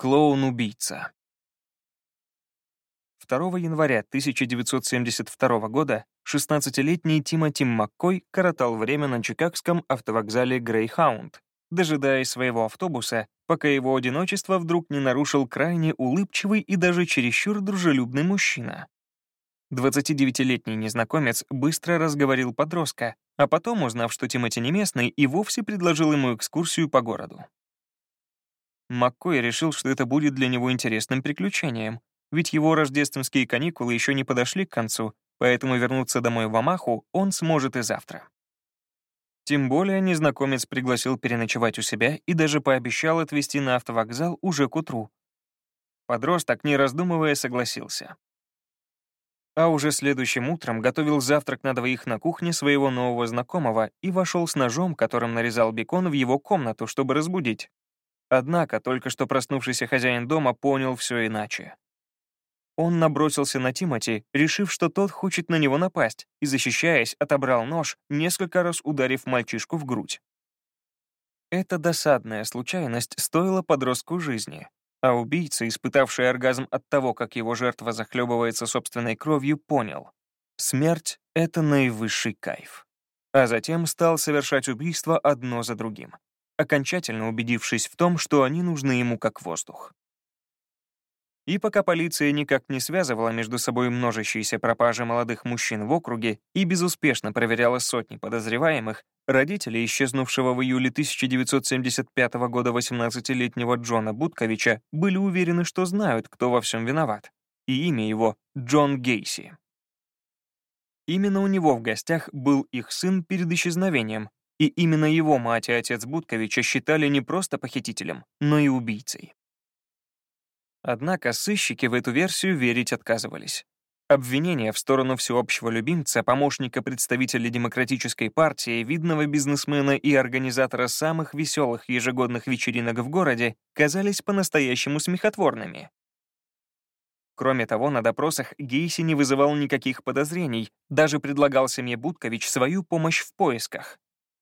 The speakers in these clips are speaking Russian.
Клоун-убийца. 2 января 1972 года 16-летний Тимоти Маккой коротал время на чикагском автовокзале Грейхаунд, дожидаясь своего автобуса, пока его одиночество вдруг не нарушил крайне улыбчивый и даже чересчур дружелюбный мужчина. 29-летний незнакомец быстро разговорил подростка, а потом, узнав, что Тимоти не местный, и вовсе предложил ему экскурсию по городу. Маккой решил, что это будет для него интересным приключением, ведь его рождественские каникулы еще не подошли к концу, поэтому вернуться домой в Амаху он сможет и завтра. Тем более незнакомец пригласил переночевать у себя и даже пообещал отвезти на автовокзал уже к утру. Подросток, не раздумывая, согласился. А уже следующим утром готовил завтрак на двоих на кухне своего нового знакомого и вошел с ножом, которым нарезал бекон, в его комнату, чтобы разбудить. Однако только что проснувшийся хозяин дома понял все иначе. Он набросился на Тимати, решив, что тот хочет на него напасть, и, защищаясь, отобрал нож, несколько раз ударив мальчишку в грудь. Эта досадная случайность стоила подростку жизни, а убийца, испытавший оргазм от того, как его жертва захлебывается собственной кровью, понял — смерть — это наивысший кайф. А затем стал совершать убийства одно за другим окончательно убедившись в том, что они нужны ему как воздух. И пока полиция никак не связывала между собой множащиеся пропажи молодых мужчин в округе и безуспешно проверяла сотни подозреваемых, родители исчезнувшего в июле 1975 года 18-летнего Джона Будковича были уверены, что знают, кто во всем виноват, и имя его — Джон Гейси. Именно у него в гостях был их сын перед исчезновением, и именно его мать и отец Будковича считали не просто похитителем, но и убийцей. Однако сыщики в эту версию верить отказывались. Обвинения в сторону всеобщего любимца, помощника представителя Демократической партии, видного бизнесмена и организатора самых веселых ежегодных вечеринок в городе казались по-настоящему смехотворными. Кроме того, на допросах Гейси не вызывал никаких подозрений, даже предлагал семье Будкович свою помощь в поисках.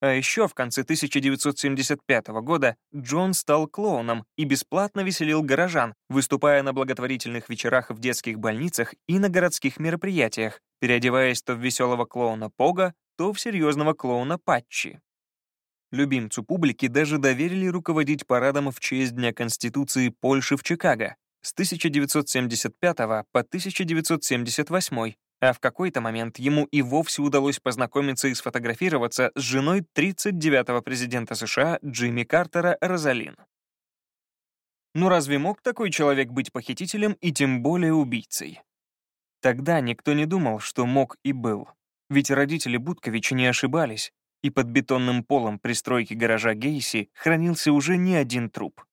А еще в конце 1975 года Джон стал клоуном и бесплатно веселил горожан, выступая на благотворительных вечерах в детских больницах и на городских мероприятиях, переодеваясь то в веселого клоуна Пога, то в серьезного клоуна Патчи. Любимцу публики даже доверили руководить парадом в честь Дня Конституции Польши в Чикаго с 1975 по 1978, а в какой-то момент ему и вовсе удалось познакомиться и сфотографироваться с женой 39-го президента США Джимми Картера Розалин. Ну разве мог такой человек быть похитителем и тем более убийцей? Тогда никто не думал, что мог и был. Ведь родители Будковича не ошибались, и под бетонным полом пристройки гаража Гейси хранился уже не один труп.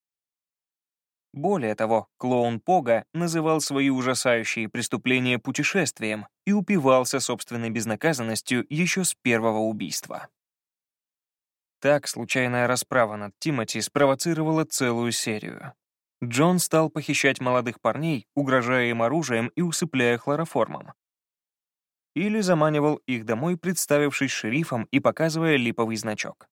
Более того, клоун Пога называл свои ужасающие преступления путешествием и упивался собственной безнаказанностью еще с первого убийства. Так случайная расправа над Тимоти спровоцировала целую серию. Джон стал похищать молодых парней, угрожая им оружием и усыпляя хлороформом. Или заманивал их домой, представившись шерифом и показывая липовый значок.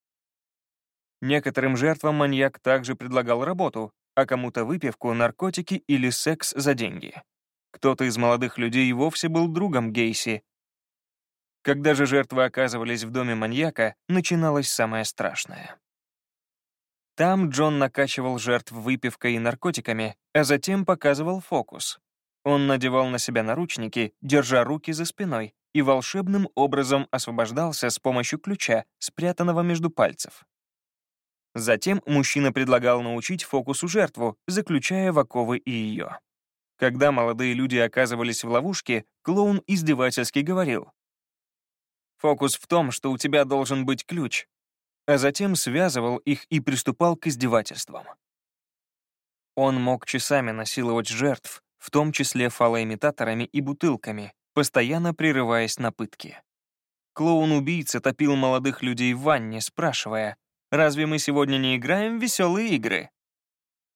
Некоторым жертвам маньяк также предлагал работу, а кому-то выпивку, наркотики или секс за деньги. Кто-то из молодых людей вовсе был другом Гейси. Когда же жертвы оказывались в доме маньяка, начиналось самое страшное. Там Джон накачивал жертв выпивкой и наркотиками, а затем показывал фокус. Он надевал на себя наручники, держа руки за спиной, и волшебным образом освобождался с помощью ключа, спрятанного между пальцев. Затем мужчина предлагал научить фокусу жертву, заключая в оковы и ее. Когда молодые люди оказывались в ловушке, клоун издевательски говорил. «Фокус в том, что у тебя должен быть ключ», а затем связывал их и приступал к издевательствам. Он мог часами насиловать жертв, в том числе фалоимитаторами и бутылками, постоянно прерываясь на пытки. Клоун-убийца топил молодых людей в ванне, спрашивая, Разве мы сегодня не играем в веселые игры?»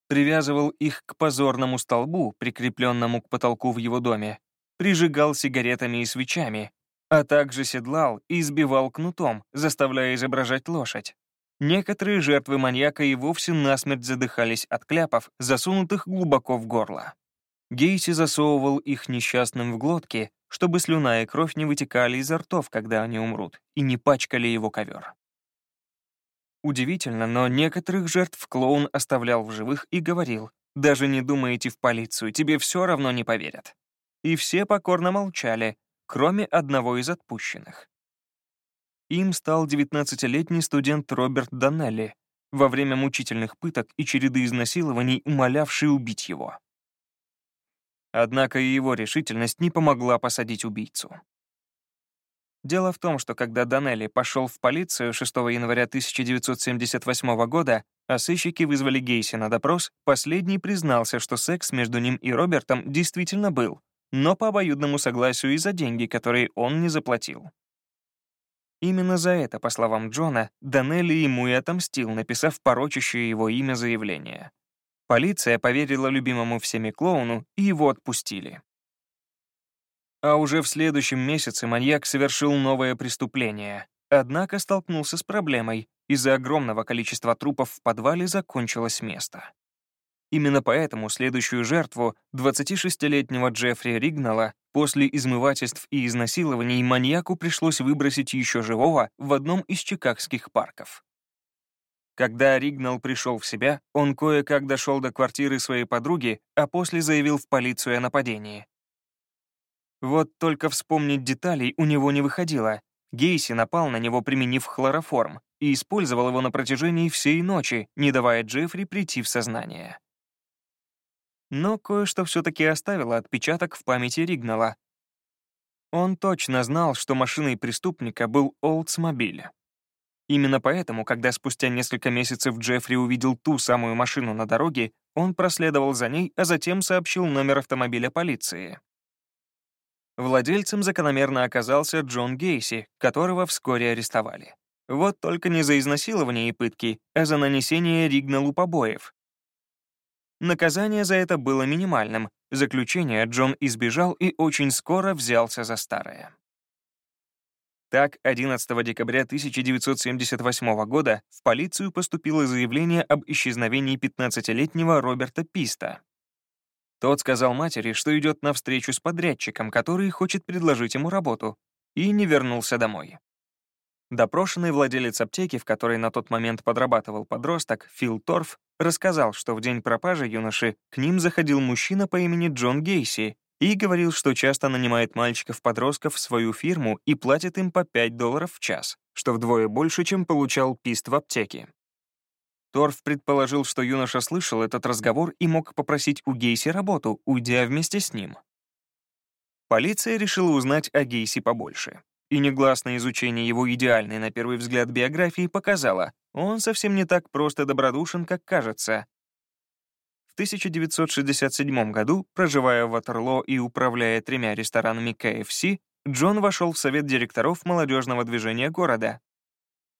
Привязывал их к позорному столбу, прикрепленному к потолку в его доме, прижигал сигаретами и свечами, а также седлал и избивал кнутом, заставляя изображать лошадь. Некоторые жертвы маньяка и вовсе насмерть задыхались от кляпов, засунутых глубоко в горло. Гейси засовывал их несчастным в глотки, чтобы слюна и кровь не вытекали изо ртов, когда они умрут, и не пачкали его ковер. Удивительно, но некоторых жертв клоун оставлял в живых и говорил, «Даже не думайте в полицию, тебе все равно не поверят». И все покорно молчали, кроме одного из отпущенных. Им стал 19-летний студент Роберт Данелли, во время мучительных пыток и череды изнасилований умолявший убить его. Однако и его решительность не помогла посадить убийцу. Дело в том, что когда Данелли пошел в полицию 6 января 1978 года, а сыщики вызвали Гейси на допрос, последний признался, что секс между ним и Робертом действительно был, но по обоюдному согласию и за деньги, которые он не заплатил. Именно за это, по словам Джона, Данелли ему и отомстил, написав порочащее его имя заявление. Полиция поверила любимому всеми клоуну, и его отпустили. А уже в следующем месяце маньяк совершил новое преступление, однако столкнулся с проблемой. Из-за огромного количества трупов в подвале закончилось место. Именно поэтому следующую жертву, 26-летнего Джеффри Ригнала, после измывательств и изнасилований маньяку пришлось выбросить еще живого в одном из чикагских парков. Когда Ригнал пришел в себя, он кое-как дошел до квартиры своей подруги, а после заявил в полицию о нападении. Вот только вспомнить деталей у него не выходило. Гейси напал на него, применив хлороформ, и использовал его на протяжении всей ночи, не давая Джеффри прийти в сознание. Но кое-что все-таки оставило отпечаток в памяти Ригнала. Он точно знал, что машиной преступника был Олдсмобиль. Именно поэтому, когда спустя несколько месяцев Джеффри увидел ту самую машину на дороге, он проследовал за ней, а затем сообщил номер автомобиля полиции. Владельцем закономерно оказался Джон Гейси, которого вскоре арестовали. Вот только не за изнасилование и пытки, а за нанесение Ригналу побоев, Наказание за это было минимальным. Заключение Джон избежал и очень скоро взялся за старое. Так, 11 декабря 1978 года в полицию поступило заявление об исчезновении 15-летнего Роберта Писта. Тот сказал матери, что идет на встречу с подрядчиком, который хочет предложить ему работу, и не вернулся домой. Допрошенный владелец аптеки, в которой на тот момент подрабатывал подросток, Фил Торф, рассказал, что в день пропажи юноши к ним заходил мужчина по имени Джон Гейси и говорил, что часто нанимает мальчиков-подростков в свою фирму и платит им по 5 долларов в час, что вдвое больше, чем получал Пист в аптеке. Торф предположил, что юноша слышал этот разговор и мог попросить у Гейси работу, уйдя вместе с ним. Полиция решила узнать о Гейси побольше и негласное изучение его идеальной на первый взгляд биографии показало, он совсем не так просто добродушен, как кажется. В 1967 году, проживая в Ватерло и управляя тремя ресторанами KFC, Джон вошел в совет директоров молодежного движения города.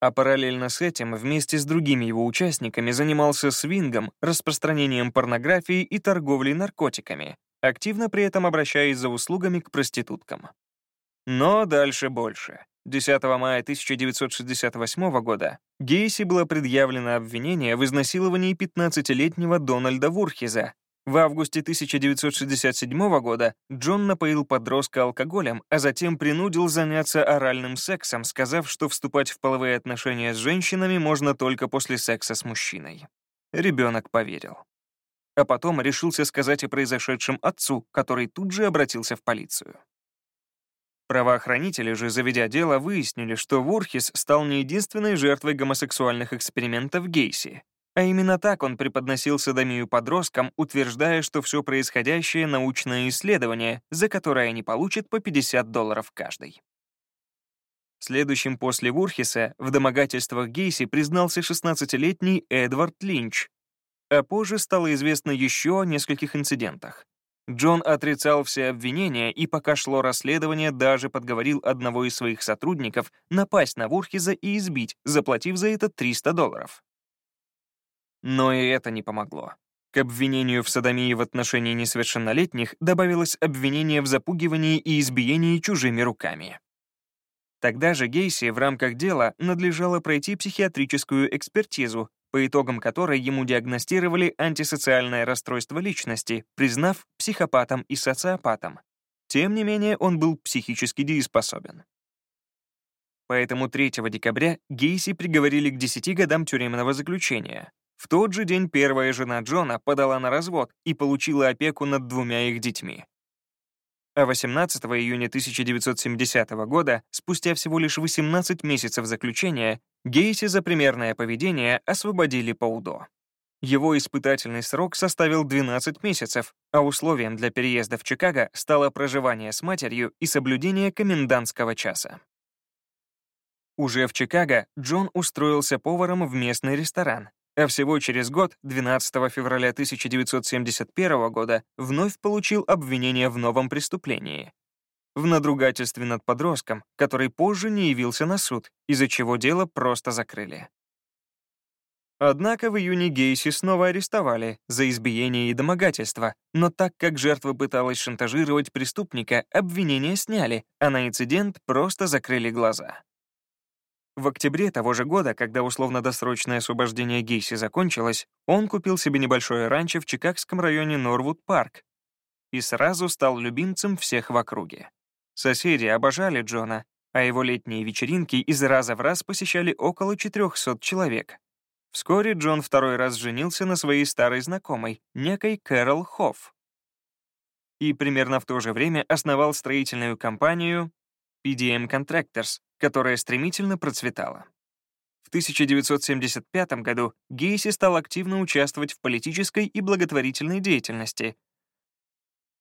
А параллельно с этим вместе с другими его участниками занимался свингом, распространением порнографии и торговлей наркотиками, активно при этом обращаясь за услугами к проституткам. Но дальше больше. 10 мая 1968 года Гейси было предъявлено обвинение в изнасиловании 15-летнего Дональда Вурхиза. В августе 1967 года Джон напоил подростка алкоголем, а затем принудил заняться оральным сексом, сказав, что вступать в половые отношения с женщинами можно только после секса с мужчиной. Ребенок поверил. А потом решился сказать о произошедшем отцу, который тут же обратился в полицию. Правоохранители же, заведя дело, выяснили, что Вурхис стал не единственной жертвой гомосексуальных экспериментов Гейси, а именно так он преподносил садомию подросткам, утверждая, что все происходящее — научное исследование, за которое они получат по 50 долларов каждый. Следующим после Вурхиса в домогательствах Гейси признался 16-летний Эдвард Линч, а позже стало известно еще о нескольких инцидентах. Джон отрицал все обвинения и, пока шло расследование, даже подговорил одного из своих сотрудников напасть на Вурхиза и избить, заплатив за это 300 долларов. Но и это не помогло. К обвинению в садомии в отношении несовершеннолетних добавилось обвинение в запугивании и избиении чужими руками. Тогда же Гейси в рамках дела надлежало пройти психиатрическую экспертизу, по итогам которой ему диагностировали антисоциальное расстройство личности, признав психопатом и социопатом. Тем не менее, он был психически дееспособен. Поэтому 3 декабря Гейси приговорили к 10 годам тюремного заключения. В тот же день первая жена Джона подала на развод и получила опеку над двумя их детьми. А 18 июня 1970 года, спустя всего лишь 18 месяцев заключения, Гейси за примерное поведение освободили по УДО. Его испытательный срок составил 12 месяцев, а условием для переезда в Чикаго стало проживание с матерью и соблюдение комендантского часа. Уже в Чикаго Джон устроился поваром в местный ресторан, а всего через год, 12 февраля 1971 года, вновь получил обвинение в новом преступлении — в надругательстве над подростком, который позже не явился на суд, из-за чего дело просто закрыли. Однако в июне Гейси снова арестовали за избиение и домогательство, но так как жертва пыталась шантажировать преступника, обвинения сняли, а на инцидент просто закрыли глаза. В октябре того же года, когда условно-досрочное освобождение Гейси закончилось, он купил себе небольшое ранчо в чикагском районе Норвуд-парк и сразу стал любимцем всех в округе. Соседи обожали Джона, а его летние вечеринки из раза в раз посещали около 400 человек. Вскоре Джон второй раз женился на своей старой знакомой, некой Кэрол Хофф. И примерно в то же время основал строительную компанию PDM Contractors, которая стремительно процветала. В 1975 году Гейси стал активно участвовать в политической и благотворительной деятельности.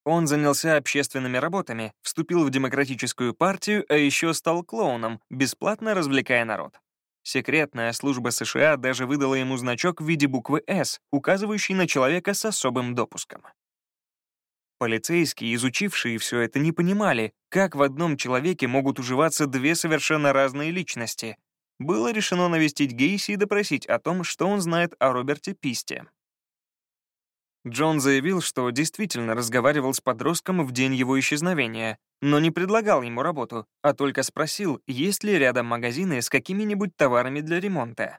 Он занялся общественными работами, вступил в демократическую партию, а еще стал клоуном, бесплатно развлекая народ. Секретная служба США даже выдала ему значок в виде буквы «С», указывающий на человека с особым допуском. Полицейские, изучившие все это, не понимали, как в одном человеке могут уживаться две совершенно разные личности. Было решено навестить Гейси и допросить о том, что он знает о Роберте Писте. Джон заявил, что действительно разговаривал с подростком в день его исчезновения, но не предлагал ему работу, а только спросил, есть ли рядом магазины с какими-нибудь товарами для ремонта.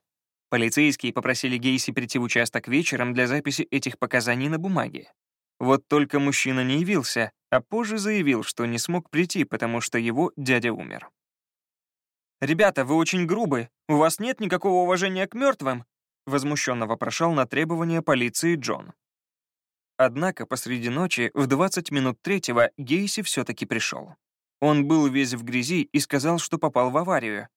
Полицейские попросили Гейси прийти в участок вечером для записи этих показаний на бумаге. Вот только мужчина не явился, а позже заявил, что не смог прийти, потому что его дядя умер. «Ребята, вы очень грубы. У вас нет никакого уважения к мертвым?» возмущенно вопрошал на требования полиции Джон. Однако посреди ночи, в 20 минут третьего, Гейси все-таки пришел. Он был весь в грязи и сказал, что попал в аварию,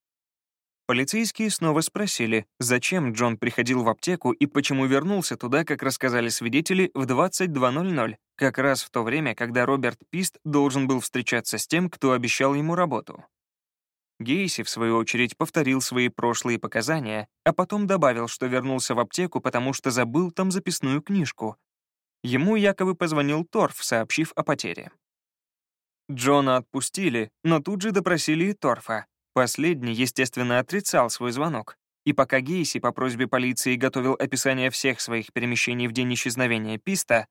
Полицейские снова спросили, зачем Джон приходил в аптеку и почему вернулся туда, как рассказали свидетели, в 22.00, как раз в то время, когда Роберт Пист должен был встречаться с тем, кто обещал ему работу. Гейси, в свою очередь, повторил свои прошлые показания, а потом добавил, что вернулся в аптеку, потому что забыл там записную книжку. Ему якобы позвонил Торф, сообщив о потере. Джона отпустили, но тут же допросили и Торфа, Последний, естественно, отрицал свой звонок. И пока Гейси по просьбе полиции готовил описание всех своих перемещений в день исчезновения Писта,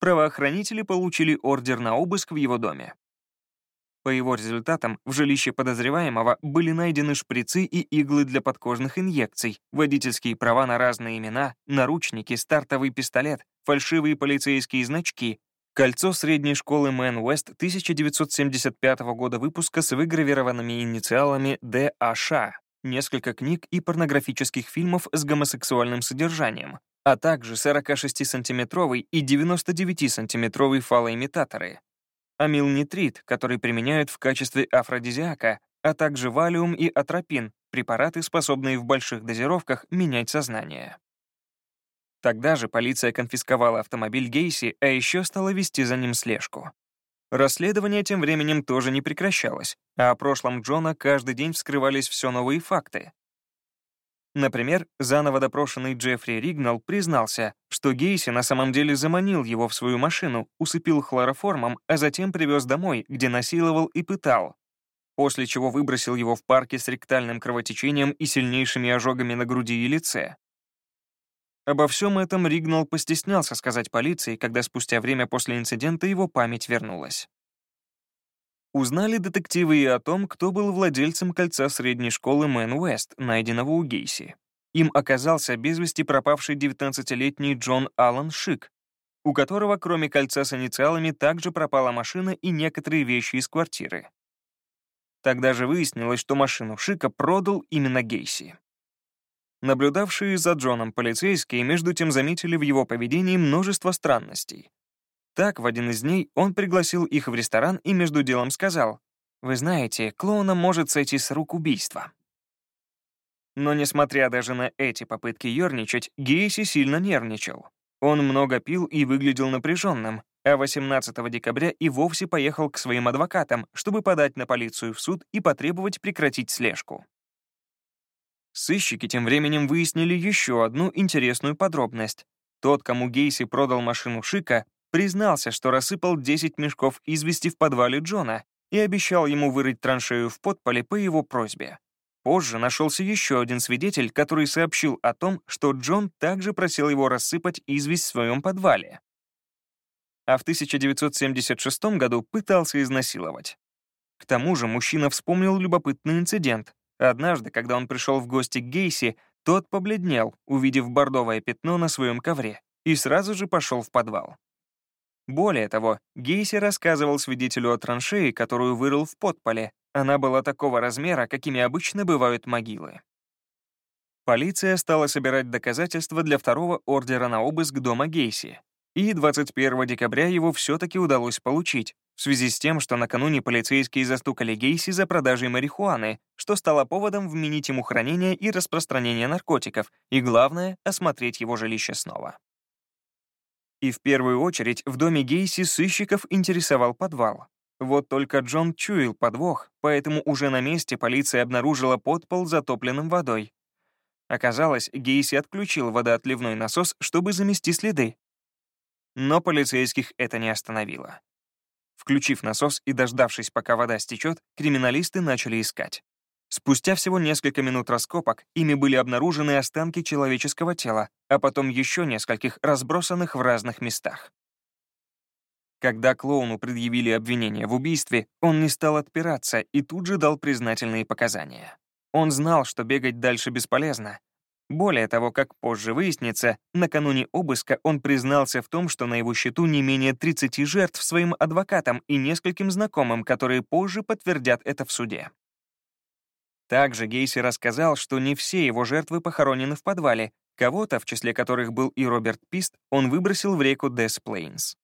правоохранители получили ордер на обыск в его доме. По его результатам в жилище подозреваемого были найдены шприцы и иглы для подкожных инъекций, водительские права на разные имена, наручники, стартовый пистолет, фальшивые полицейские значки, Кольцо средней школы Мэн Уэст 1975 года выпуска с выгравированными инициалами ДАШ, несколько книг и порнографических фильмов с гомосексуальным содержанием, а также 46-сантиметровый и 99-сантиметровый фалоимитаторы, амилнитрит, который применяют в качестве афродизиака, а также валиум и атропин, препараты, способные в больших дозировках менять сознание. Тогда же полиция конфисковала автомобиль Гейси, а еще стала вести за ним слежку. Расследование тем временем тоже не прекращалось, а о прошлом Джона каждый день вскрывались все новые факты. Например, заново допрошенный Джеффри Ригнал признался, что Гейси на самом деле заманил его в свою машину, усыпил хлороформом, а затем привез домой, где насиловал и пытал, после чего выбросил его в парке с ректальным кровотечением и сильнейшими ожогами на груди и лице. Обо всем этом Ригнал постеснялся сказать полиции, когда спустя время после инцидента его память вернулась. Узнали детективы и о том, кто был владельцем кольца средней школы Мэн Уэст, найденного у Гейси. Им оказался без вести пропавший 19-летний Джон Аллан Шик, у которого, кроме кольца с инициалами, также пропала машина и некоторые вещи из квартиры. Тогда же выяснилось, что машину Шика продал именно Гейси. Наблюдавшие за Джоном полицейские между тем заметили в его поведении множество странностей. Так, в один из дней он пригласил их в ресторан и между делом сказал, «Вы знаете, клоуна может сойти с рук убийства». Но несмотря даже на эти попытки ерничать, Гейси сильно нервничал. Он много пил и выглядел напряженным, а 18 декабря и вовсе поехал к своим адвокатам, чтобы подать на полицию в суд и потребовать прекратить слежку. Сыщики тем временем выяснили еще одну интересную подробность. Тот, кому Гейси продал машину Шика, признался, что рассыпал 10 мешков извести в подвале Джона и обещал ему вырыть траншею в подполе по его просьбе. Позже нашелся еще один свидетель, который сообщил о том, что Джон также просил его рассыпать известь в своем подвале. А в 1976 году пытался изнасиловать. К тому же мужчина вспомнил любопытный инцидент. Однажды, когда он пришел в гости к Гейси, тот побледнел, увидев бордовое пятно на своем ковре, и сразу же пошел в подвал. Более того, Гейси рассказывал свидетелю о траншеи, которую вырыл в подполе. Она была такого размера, какими обычно бывают могилы. Полиция стала собирать доказательства для второго ордера на обыск дома Гейси, и 21 декабря его все-таки удалось получить, в связи с тем, что накануне полицейские застукали Гейси за продажей марихуаны, что стало поводом вменить ему хранение и распространение наркотиков, и, главное, осмотреть его жилище снова. И в первую очередь в доме Гейси сыщиков интересовал подвал. Вот только Джон чуял подвох, поэтому уже на месте полиция обнаружила подпол затопленным водой. Оказалось, Гейси отключил водоотливной насос, чтобы замести следы. Но полицейских это не остановило. Включив насос и дождавшись, пока вода стечет, криминалисты начали искать. Спустя всего несколько минут раскопок ими были обнаружены останки человеческого тела, а потом еще нескольких, разбросанных в разных местах. Когда клоуну предъявили обвинение в убийстве, он не стал отпираться и тут же дал признательные показания. Он знал, что бегать дальше бесполезно. Более того, как позже выяснится, накануне обыска он признался в том, что на его счету не менее 30 жертв своим адвокатам и нескольким знакомым, которые позже подтвердят это в суде. Также Гейси рассказал, что не все его жертвы похоронены в подвале, кого-то, в числе которых был и Роберт Пист, он выбросил в реку Дес Плейнс.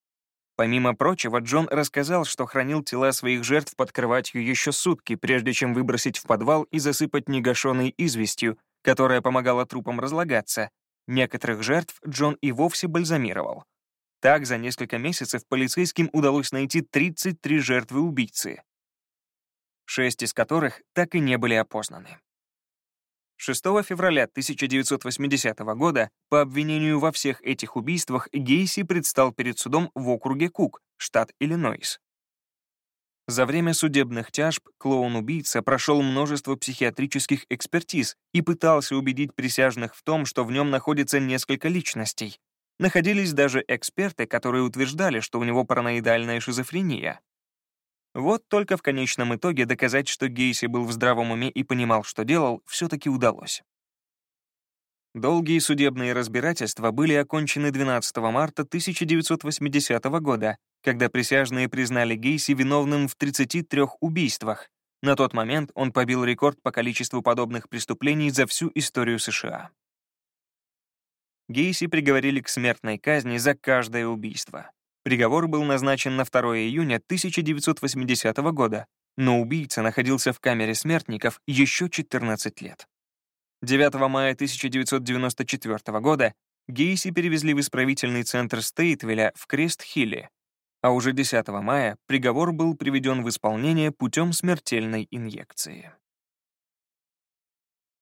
Помимо прочего, Джон рассказал, что хранил тела своих жертв под кроватью еще сутки, прежде чем выбросить в подвал и засыпать негашенной известью, которая помогала трупам разлагаться. Некоторых жертв Джон и вовсе бальзамировал. Так, за несколько месяцев полицейским удалось найти 33 жертвы убийцы шесть из которых так и не были опознаны. 6 февраля 1980 года по обвинению во всех этих убийствах Гейси предстал перед судом в округе Кук, штат Иллинойс. За время судебных тяжб клоун-убийца прошел множество психиатрических экспертиз и пытался убедить присяжных в том, что в нем находится несколько личностей. Находились даже эксперты, которые утверждали, что у него параноидальная шизофрения. Вот только в конечном итоге доказать, что Гейси был в здравом уме и понимал, что делал, все-таки удалось. Долгие судебные разбирательства были окончены 12 марта 1980 года, когда присяжные признали Гейси виновным в 33 убийствах. На тот момент он побил рекорд по количеству подобных преступлений за всю историю США. Гейси приговорили к смертной казни за каждое убийство. Приговор был назначен на 2 июня 1980 года, но убийца находился в камере смертников еще 14 лет. 9 мая 1994 года Гейси перевезли в исправительный центр Стейтвилля в Крест-Хилле, а уже 10 мая приговор был приведен в исполнение путем смертельной инъекции.